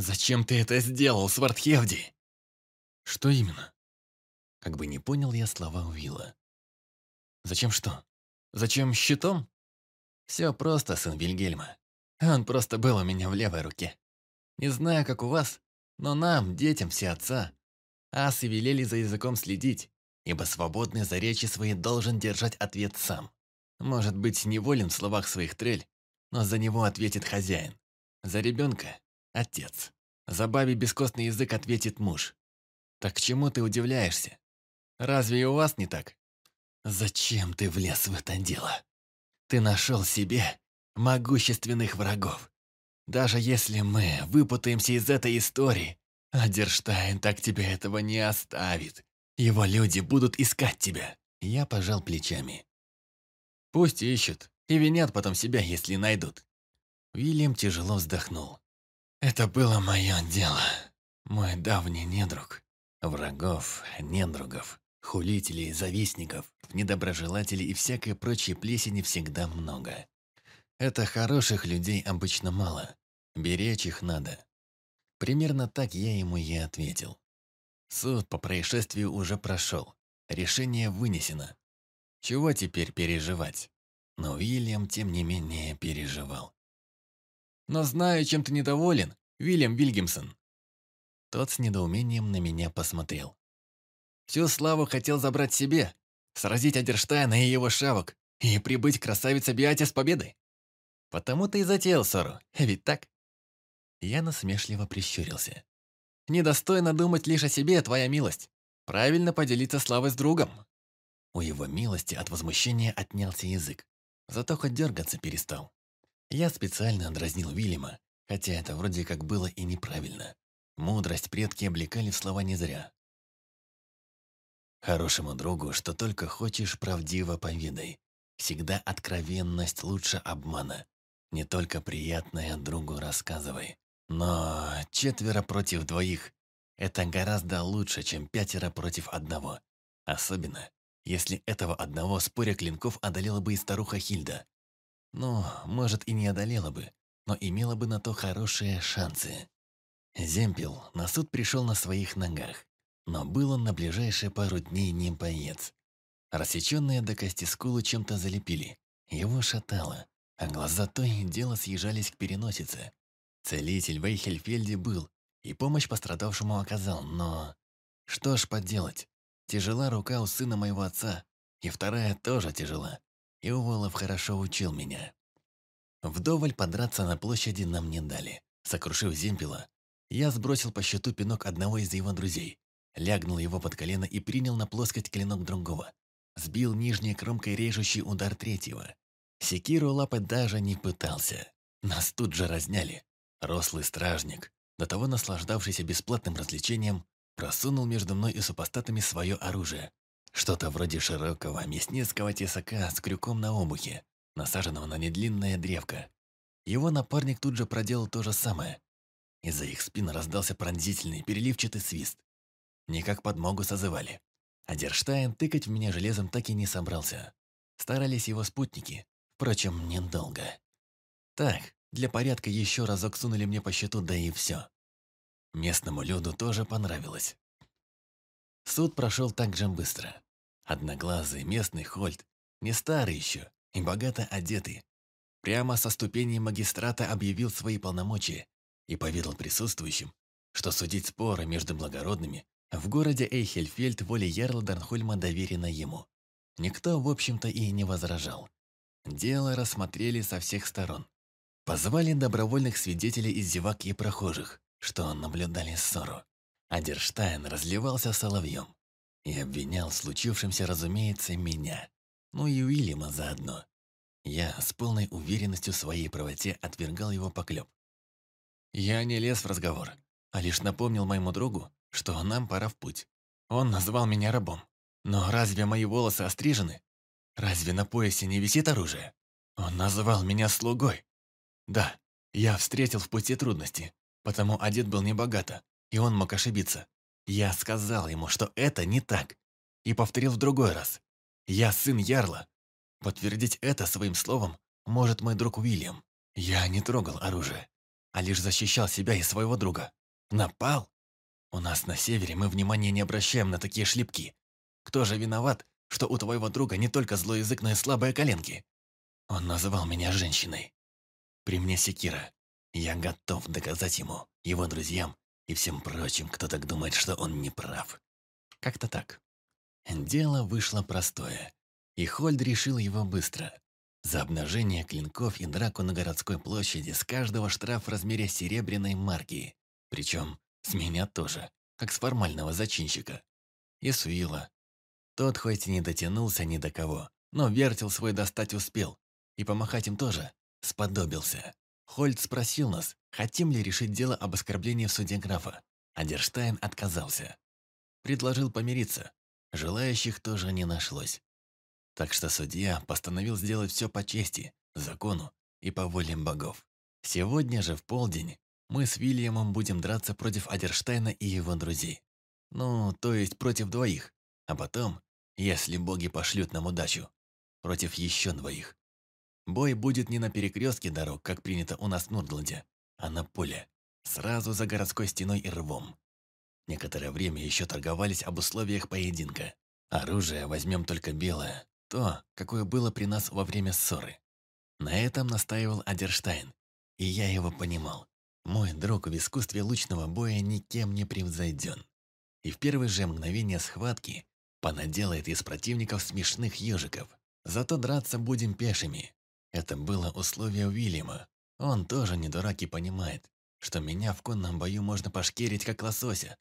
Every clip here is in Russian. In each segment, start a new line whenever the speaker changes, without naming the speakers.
«Зачем ты это сделал, Свардхевди?» «Что именно?» Как бы не понял я слова Уилла. «Зачем что? Зачем щитом?» «Все просто, сын Вильгельма. Он просто был у меня в левой руке. Не знаю, как у вас, но нам, детям все отца, асы велели за языком следить, ибо свободный за речи свои должен держать ответ сам. Может быть, неволен в словах своих трель, но за него ответит хозяин. За ребенка – отец. За бабе бескостный язык ответит муж. Так чему ты удивляешься? Разве и у вас не так? Зачем ты влез в это дело? Ты нашел себе могущественных врагов. Даже если мы выпутаемся из этой истории, Адерштайн так тебя этого не оставит. Его люди будут искать тебя. Я пожал плечами. Пусть ищут и винят потом себя, если найдут. Уильям тяжело вздохнул. Это было мое дело. Мой давний недруг. Врагов, недругов, хулителей, завистников, недоброжелателей и всякой прочей плесени всегда много. Это хороших людей обычно мало. Беречь их надо. Примерно так я ему и ответил. Суд по происшествию уже прошел. Решение вынесено. Чего теперь переживать? Но Уильям, тем не менее, переживал. «Но знаю, чем ты недоволен, Уильям Вильгемсон». Тот с недоумением на меня посмотрел. «Всю славу хотел забрать себе, сразить Адерштайна и его шавок и прибыть к красавице Биате с победой. Потому ты и затеял ссору, ведь так?» Я насмешливо прищурился. «Недостойно думать лишь о себе, твоя милость. Правильно поделиться славой с другом». У его милости от возмущения отнялся язык. Зато хоть дергаться перестал. Я специально дразнил Вильяма, хотя это вроде как было и неправильно. Мудрость предки облекали в слова не зря. Хорошему другу, что только хочешь, правдиво поведай. Всегда откровенность лучше обмана. Не только приятное другу рассказывай. Но четверо против двоих – это гораздо лучше, чем пятеро против одного. Особенно, если этого одного споря клинков одолела бы и старуха Хильда. Ну, может, и не одолела бы, но имела бы на то хорошие шансы. Земпел на суд пришел на своих ногах, но был он на ближайшие пару дней не боец. Рассеченные до кости скулы чем-то залепили. Его шатало, а глаза то и дело съезжались к переносице. Целитель в Эйхельфельде был и помощь пострадавшему оказал, но... Что ж поделать, тяжела рука у сына моего отца, и вторая тоже тяжела. И Уволов хорошо учил меня. Вдоволь подраться на площади нам не дали. Сокрушив Зимпела, я сбросил по счету пинок одного из его друзей, лягнул его под колено и принял на плоскость клинок другого. Сбил нижней кромкой режущий удар третьего. Секиру лапать даже не пытался. Нас тут же разняли. Рослый стражник, до того наслаждавшийся бесплатным развлечением, просунул между мной и супостатами свое оружие. Что-то вроде широкого мясницкого тесака с крюком на обухе, насаженного на недлинное древко. Его напарник тут же проделал то же самое. Из-за их спин раздался пронзительный, переливчатый свист. Не как подмогу созывали. А Дерштайн тыкать в меня железом так и не собрался. Старались его спутники, впрочем, недолго. Так, для порядка еще разок сунули мне по счету, да и все. Местному люду тоже понравилось. Суд прошел так же быстро. Одноглазый местный Хольт, не старый еще и богато одетый, прямо со ступени магистрата объявил свои полномочия и поведал присутствующим, что судить споры между благородными в городе Эйхельфельд воле Ярла Дарнхольма доверено ему. Никто, в общем-то, и не возражал. Дело рассмотрели со всех сторон. Позвали добровольных свидетелей из зевак и прохожих, что наблюдали ссору. Адерштайн разливался соловьем и обвинял в случившемся, разумеется, меня, ну и Уильяма заодно. Я с полной уверенностью в своей правоте отвергал его поклеп. Я не лез в разговор, а лишь напомнил моему другу, что нам пора в путь. Он назвал меня рабом. Но разве мои волосы острижены? Разве на поясе не висит оружие? Он называл меня слугой. Да, я встретил в пути трудности, потому одет был небогато, и он мог ошибиться. Я сказал ему, что это не так, и повторил в другой раз. Я сын Ярла. Подтвердить это своим словом может мой друг Уильям. Я не трогал оружие. а лишь защищал себя и своего друга. Напал? У нас на севере мы внимания не обращаем на такие шлепки. Кто же виноват, что у твоего друга не только злой язык, но и слабые коленки? Он называл меня женщиной. При мне секира. Я готов доказать ему, его друзьям и всем прочим, кто так думает, что он не прав. Как-то так. Дело вышло простое, и Хольд решил его быстро. За обнажение клинков и драку на городской площади с каждого штраф в размере серебряной марки. Причем с меня тоже, как с формального зачинщика. И с Уилла. Тот хоть и не дотянулся ни до кого, но вертел свой достать успел. И помахать им тоже сподобился. Хольд спросил нас, хотим ли решить дело об оскорблении в суде графа. А Дерштайн отказался. Предложил помириться. Желающих тоже не нашлось. Так что судья постановил сделать все по чести, закону и по воле богов. Сегодня же в полдень мы с Вильямом будем драться против Адерштейна и его друзей. Ну, то есть против двоих. А потом, если боги пошлют нам удачу, против еще двоих. Бой будет не на перекрестке дорог, как принято у нас в Нурдланде, а на поле, сразу за городской стеной и рвом. Некоторое время еще торговались об условиях поединка. Оружие возьмем только белое, то, какое было при нас во время ссоры. На этом настаивал Адерштайн, и я его понимал. Мой друг в искусстве лучного боя никем не превзойден. И в первые же мгновения схватки понаделает из противников смешных ежиков. Зато драться будем пешими. Это было условие Уильяма. Он тоже не дурак и понимает, что меня в конном бою можно пошкерить, как лосося,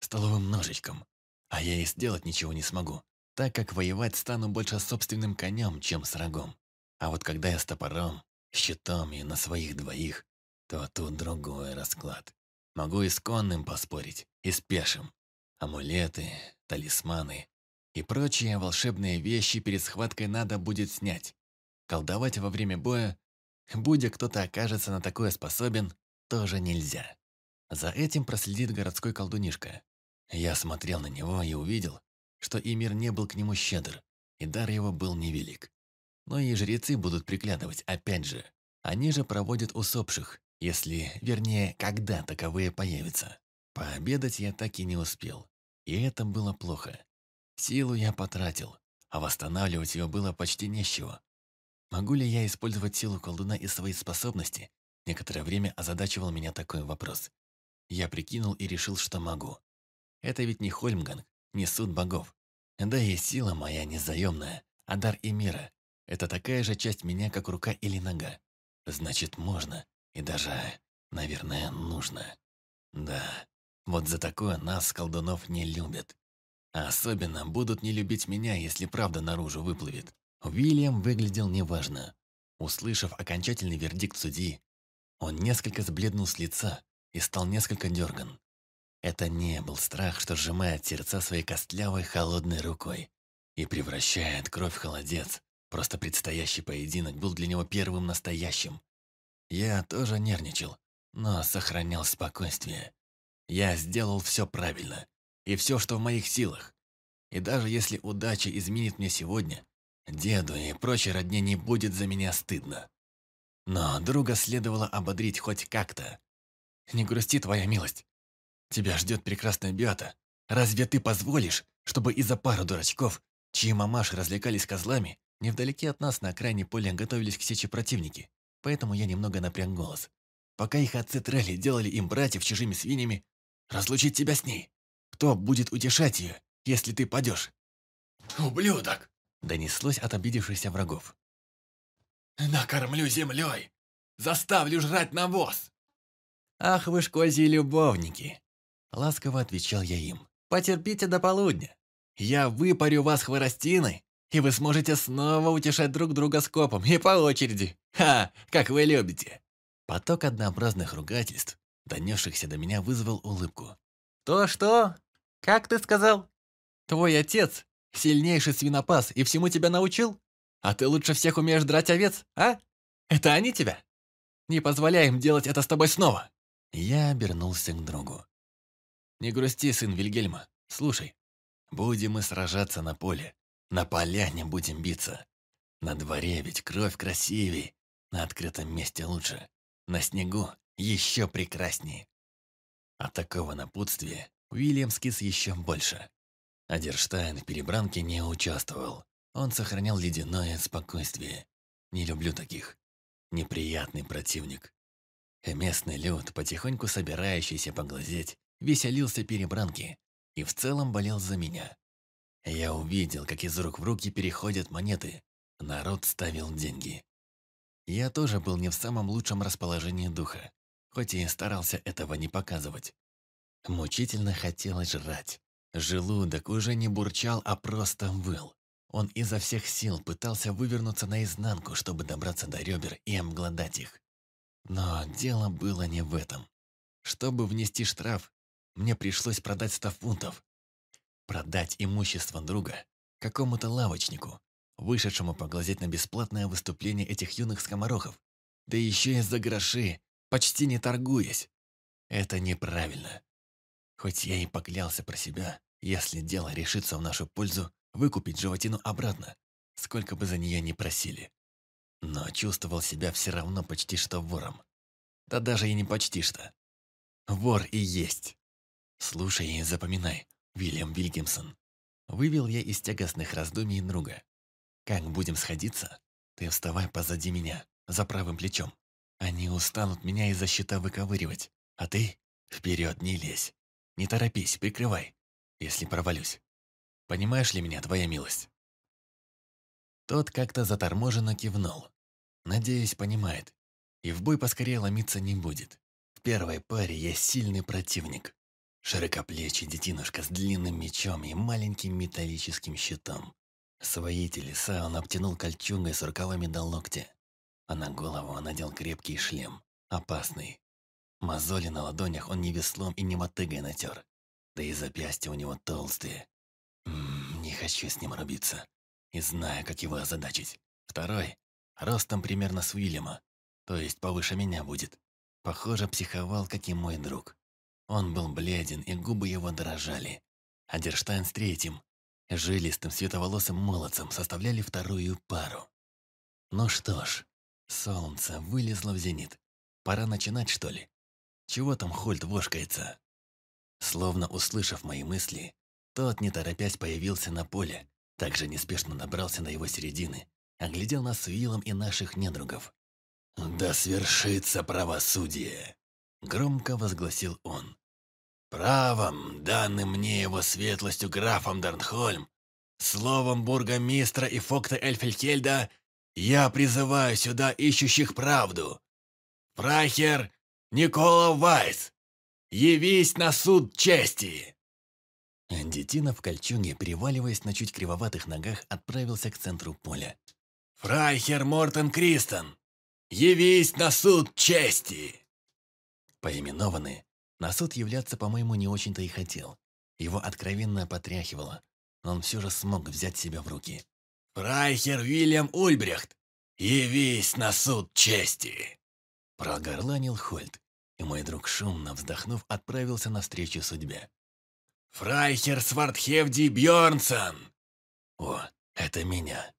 столовым ножичком. А я и сделать ничего не смогу, так как воевать стану больше собственным конем, чем с рогом. А вот когда я с топором, щитом и на своих двоих, то тут другой расклад. Могу и с конным поспорить, и с пешим. Амулеты, талисманы и прочие волшебные вещи перед схваткой надо будет снять. Колдовать во время боя, будь кто-то окажется на такое способен, тоже нельзя. За этим проследит городской колдунишка. Я смотрел на него и увидел, что Имир не был к нему щедр, и дар его был невелик. Но и жрецы будут приглядывать, опять же. Они же проводят усопших, если, вернее, когда таковые появятся. Пообедать я так и не успел, и это было плохо. Силу я потратил, а восстанавливать ее было почти нечего. Могу ли я использовать силу колдуна и свои способности? Некоторое время озадачивал меня такой вопрос. Я прикинул и решил, что могу. Это ведь не Хольмганг, не суд богов. Да и сила моя незаемная, а дар и мира. Это такая же часть меня, как рука или нога. Значит, можно. И даже, наверное, нужно. Да, вот за такое нас, колдунов, не любят. А особенно будут не любить меня, если правда наружу выплывет. Уильям выглядел неважно. Услышав окончательный вердикт судьи, он несколько сбледнул с лица и стал несколько дерган. Это не был страх, что сжимает сердца своей костлявой холодной рукой и превращает кровь в холодец. Просто предстоящий поединок был для него первым настоящим. Я тоже нервничал, но сохранял спокойствие. Я сделал все правильно, и все, что в моих силах. И даже если удача изменит мне сегодня, Деду и прочей родне не будет за меня стыдно. Но друга следовало ободрить хоть как-то. «Не грусти, твоя милость. Тебя ждет прекрасная биата. Разве ты позволишь, чтобы из-за пары дурачков, чьи мамаши развлекались козлами, невдалеке от нас на окраине поля готовились к сече противники? Поэтому я немного напряг голос. Пока их отцы Трелли делали им братьев чужими свиньями, разлучить тебя с ней. Кто будет утешать ее, если ты падешь?» «Ублюдок!» Донеслось от обидевшихся врагов. «Накормлю землей! Заставлю жрать навоз!» «Ах вы ж козьи любовники!» Ласково отвечал я им. «Потерпите до полудня. Я выпарю вас хворостиной, и вы сможете снова утешать друг друга скопом и по очереди. Ха, как вы любите!» Поток однообразных ругательств, донесшихся до меня, вызвал улыбку. «То-что? Как ты сказал? Твой отец Сильнейший свинопас и всему тебя научил? А ты лучше всех умеешь драть овец, а? Это они тебя? Не позволяй им делать это с тобой снова!» Я обернулся к другу. «Не грусти, сын Вильгельма. Слушай, будем мы сражаться на поле. На поляне будем биться. На дворе ведь кровь красивей. На открытом месте лучше. На снегу еще прекраснее. От такого напутствия Уильям скис еще больше. Адерштайн в перебранке не участвовал. Он сохранял ледяное спокойствие. Не люблю таких. Неприятный противник. Местный люд, потихоньку собирающийся поглазеть, веселился перебранки и в целом болел за меня. Я увидел, как из рук в руки переходят монеты. Народ ставил деньги. Я тоже был не в самом лучшем расположении духа, хоть и старался этого не показывать. Мучительно хотелось жрать. Желудок уже не бурчал, а просто выл. Он изо всех сил пытался вывернуться наизнанку, чтобы добраться до ребер и обглодать их. Но дело было не в этом. Чтобы внести штраф, мне пришлось продать сто фунтов. Продать имущество друга какому-то лавочнику, вышедшему поглазеть на бесплатное выступление этих юных скоморохов, да еще и за гроши, почти не торгуясь. Это неправильно. Хоть я и поклялся про себя, если дело решится в нашу пользу, выкупить животину обратно, сколько бы за нее ни просили. Но чувствовал себя все равно почти что вором. Да даже и не почти что. Вор и есть. Слушай и запоминай, Вильям Вильгемсон. Вывел я из тягостных раздумий друга. Как будем сходиться, ты вставай позади меня, за правым плечом. Они устанут меня из-за щита выковыривать, а ты вперед не лезь. Не торопись, прикрывай, если провалюсь. Понимаешь ли меня, твоя милость?» Тот как-то заторможенно кивнул. Надеюсь, понимает. И в бой поскорее ломиться не будет. В первой паре есть сильный противник. Широкоплечий детинушка с длинным мечом и маленьким металлическим щитом. Свои телеса он обтянул кольчугой с рукавами до локтя, а на голову надел крепкий шлем, опасный. Мозоли на ладонях он не веслом и не мотыгой натер, да и запястья у него толстые. М -м, не хочу с ним рубиться, и знаю, как его озадачить. Второй, ростом примерно с Уильяма, то есть повыше меня будет. Похоже, психовал, как и мой друг. Он был бледен, и губы его дрожали. А Дерштайн с третьим, жилистым световолосым молодцем составляли вторую пару. Ну что ж, солнце вылезло в зенит. Пора начинать, что ли? Чего там Хольт вошкается? Словно услышав мои мысли, тот, не торопясь, появился на поле, также неспешно добрался до его середины, оглядел нас с Уиллом и наших недругов. «Да свершится правосудие!» — громко возгласил он. Правом, данным мне его светлостью графом Дарнхольм, словом бургомистра и фокта Эльфельхельда, я призываю сюда ищущих правду. Прахер Никола Вайс, явись на суд чести!» Детина в кольчуге, переваливаясь на чуть кривоватых ногах, отправился к центру поля. «Фрайхер Мортен Кристен, явись на суд чести!» Поименованные, на суд являться, по-моему, не очень-то и хотел. Его откровенно потряхивало, но он все же смог взять себя в руки. «Фрайхер Вильям Ульбрехт, явись на суд чести!» Прогорланил Хольт, мой друг, шумно вздохнув, отправился навстречу судьбе. «Фрайхер Свардхевди Бьорнсон!» «О, это меня!»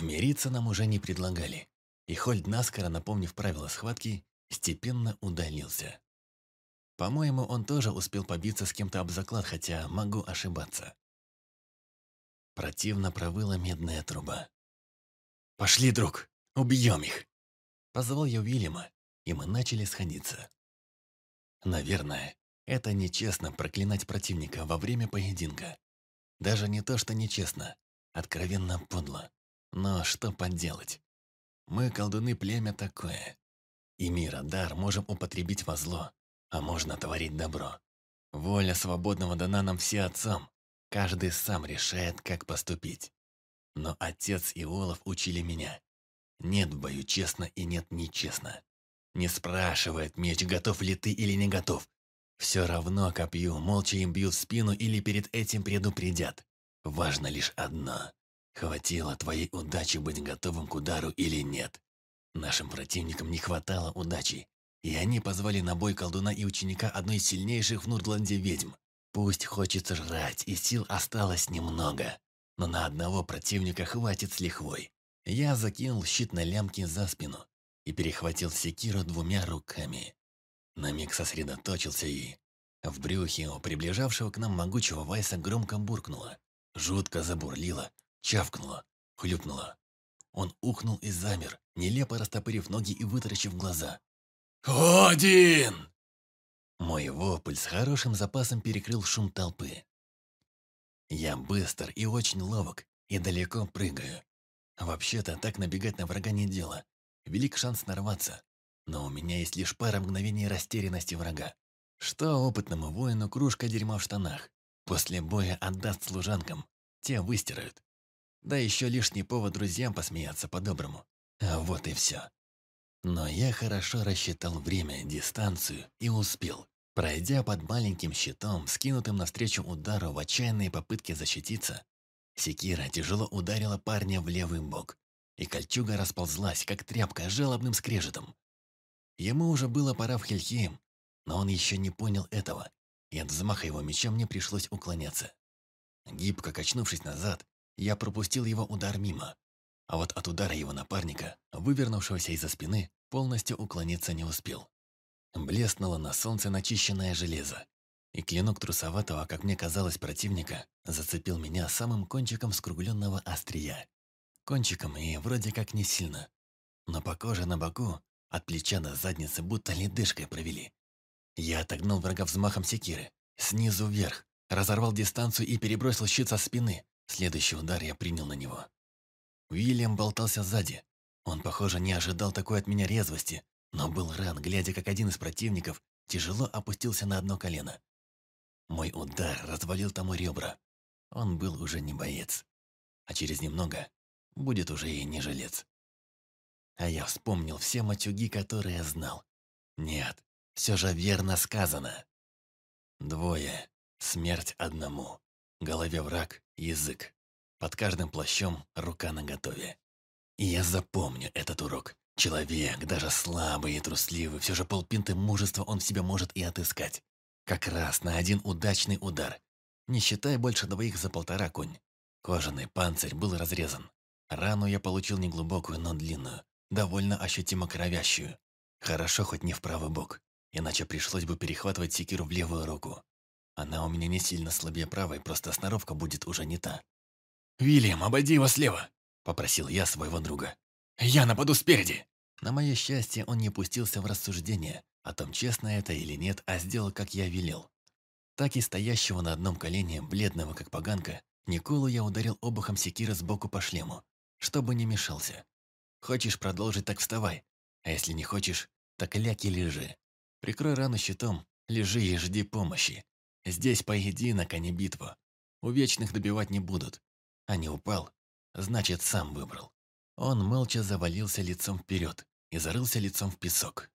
Мириться нам уже не предлагали, и Хольд, наскоро напомнив правила схватки, степенно удалился. По-моему, он тоже успел побиться с кем-то об заклад, хотя могу ошибаться. Противно провыла медная труба. «Пошли, друг, убьем их!» Позвал я Уильяма, и мы начали сходиться. Наверное, это нечестно проклинать противника во время поединка. Даже не то, что нечестно, откровенно подло. Но что поделать? Мы, колдуны, племя такое. И мира дар можем употребить во зло, а можно творить добро. Воля свободного дана нам все отцам. Каждый сам решает, как поступить. Но отец и Олаф учили меня. Нет в бою честно и нет нечестно. Не спрашивает меч, готов ли ты или не готов. Все равно копью, молча им бьют в спину или перед этим предупредят. Важно лишь одно. Хватило твоей удачи быть готовым к удару или нет. Нашим противникам не хватало удачи. И они позвали на бой колдуна и ученика одной из сильнейших в Нурдланде ведьм. Пусть хочется жрать, и сил осталось немного. Но на одного противника хватит с лихвой. Я закинул щит на лямки за спину. И перехватил секиру двумя руками. На миг сосредоточился и... В брюхе у приближавшего к нам могучего Вайса громко буркнуло. Жутко забурлило, чавкнуло, хлюпнуло. Он ухнул и замер, нелепо растопырив ноги и вытаращив глаза. «Один!» Мой вопль с хорошим запасом перекрыл шум толпы. Я быстр и очень ловок, и далеко прыгаю. Вообще-то, так набегать на врага не дело. Велик шанс нарваться. Но у меня есть лишь пара мгновений растерянности врага. Что опытному воину кружка дерьма в штанах. После боя отдаст служанкам. Те выстирают. Да еще лишний повод друзьям посмеяться по-доброму. А вот и все. Но я хорошо рассчитал время, дистанцию и успел. Пройдя под маленьким щитом, скинутым навстречу удару в отчаянной попытке защититься, секира тяжело ударила парня в левый бок, и кольчуга расползлась, как тряпка, жалобным скрежетом. Ему уже было пора в Хельхейм, но он еще не понял этого, и от взмаха его мечом мне пришлось уклоняться. Гибко качнувшись назад, я пропустил его удар мимо, а вот от удара его напарника, вывернувшегося из-за спины, полностью уклониться не успел. Блеснуло на солнце начищенное железо, и клинок трусоватого, как мне казалось, противника зацепил меня самым кончиком скругленного острия. Кончиком и вроде как не сильно, но по коже на боку, от плеча до задницы будто ледышкой провели. Я отогнал врага взмахом секиры, снизу вверх, разорвал дистанцию и перебросил щит со спины, Следующий удар я принял на него. Уильям болтался сзади. Он, похоже, не ожидал такой от меня резвости, но был рад, глядя, как один из противников тяжело опустился на одно колено. Мой удар развалил тому ребра. Он был уже не боец. А через немного будет уже и не жилец. А я вспомнил все матюги, которые я знал. Нет, все же верно сказано. Двое. Смерть одному голове враг, язык. Под каждым плащом рука наготове. И я запомню этот урок. Человек, даже слабый и трусливый, все же полпинты мужества он в себе может и отыскать. Как раз на один удачный удар. Не считай больше двоих за полтора конь. Кожаный панцирь был разрезан. Рану я получил неглубокую, но длинную, довольно ощутимо кровящую. Хорошо хоть не в правый бок, иначе пришлось бы перехватывать секиру в левую руку. Она у меня не сильно слабее правой, просто сноровка будет уже не та. «Вильям, обойди его слева!» – попросил я своего друга. «Я нападу спереди!» На мое счастье, он не пустился в рассуждение о том, честно это или нет, а сделал, как я велел. Так и стоящего на одном колене, бледного как поганка, Николу я ударил обухом секира сбоку по шлему, чтобы не мешался. Хочешь продолжить, так вставай, а если не хочешь, так ляг и лежи. Прикрой рану щитом, лежи и жди помощи. Здесь поединок, а не битва. У вечных добивать не будут. А не упал, значит, сам выбрал. Он молча завалился лицом вперед и зарылся лицом в песок.